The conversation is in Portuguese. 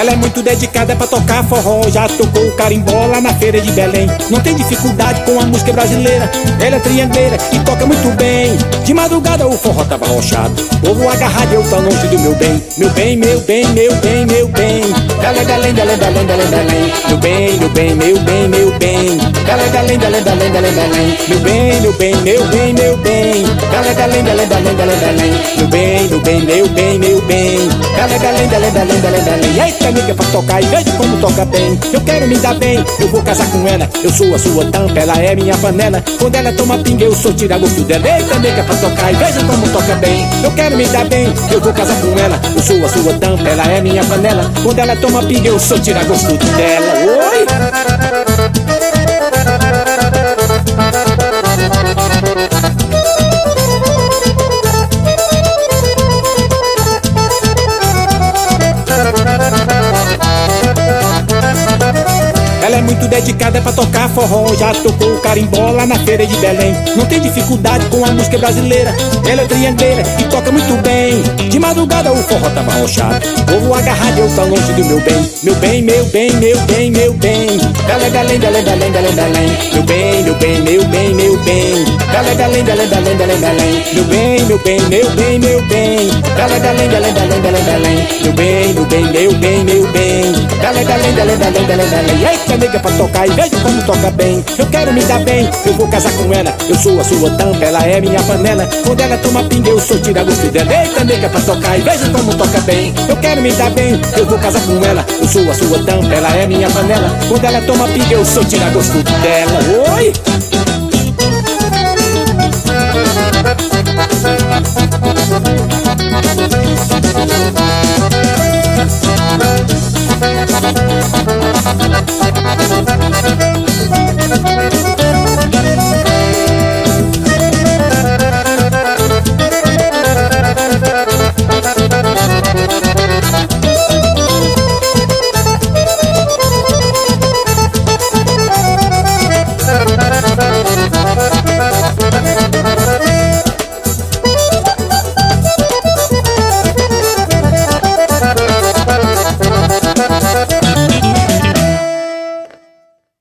Ela é muito dedicada pra tocar forró. Já tocou o carimbó lá na feira de Belém. Não tem dificuldade com a música brasileira. Ela é triangueira e toca muito bem. De madrugada o forró tava rochado. Povo agarrado, eu tão longe do meu bem. Meu bem, meu bem, meu bem, meu bem. Belém, Belém, Belém, Belém, Belém, Belém. Meu bem, meu bem, meu bem, meu bem. Belém, Belém, Belém, Belém, Belém, Belém. Meu bem, meu bem, meu bem, meu bem. Belém, Belém, Belém, Belém, Belém, Belém. Meu bem, meu bem, meu bem, meu bem. Belém, Belém, Belém, Belém, Belém, Belém. Eita, amiga, pra tocar e veja como toca bem. Eu quero me dar bem, eu vou casar com ela. Eu sou a sua tampa, ela é minha panela. Quando ela toma pinga, eu sou tira gosto dela. Eita, nega pra tocar e veja como toca bem. Eu quero me dar bem, eu vou casar com ela. Eu sou a sua tampa, ela é minha panela. Quando ela toma pinga, eu sou tira gosto dela. Oi! Muito dedicada pra tocar forró. Já tocou lá na feira de Belém. Não tem dificuldade com a música brasileira. Ela é triangueira e toca muito bem. De madrugada o forró tava rochado. Povo agarrado, eu tão longe do meu bem. Meu bem, meu bem, meu bem, meu bem. Belém, Belém, Belém, Belém, Belém, Belém. Meu bem, meu bem, meu bem, meu bem. Belém, Belém, Belém, Belém, Belém, Belém. Meu bem, meu bem, meu bem, meu bem. Belém, Belém, Belém, Belém, Belém, Belém. Meu bem, meu bem, meu bem, meu bem. Belém, Belém, Belém. Eita, nega pra tocar e veja como toca bem. Eu quero me dar bem, eu vou casar com ela. Eu sou a sua tampa, ela é minha panela. Quando ela toma pinga, eu sou tira gosto dela. Eita, nega pra tocar e veja como toca bem. Eu quero me dar bem, eu vou casar com ela. Eu sou a sua tampa, ela é minha panela. Quando ela toma pinga, eu sou tira gosto dela. Oi!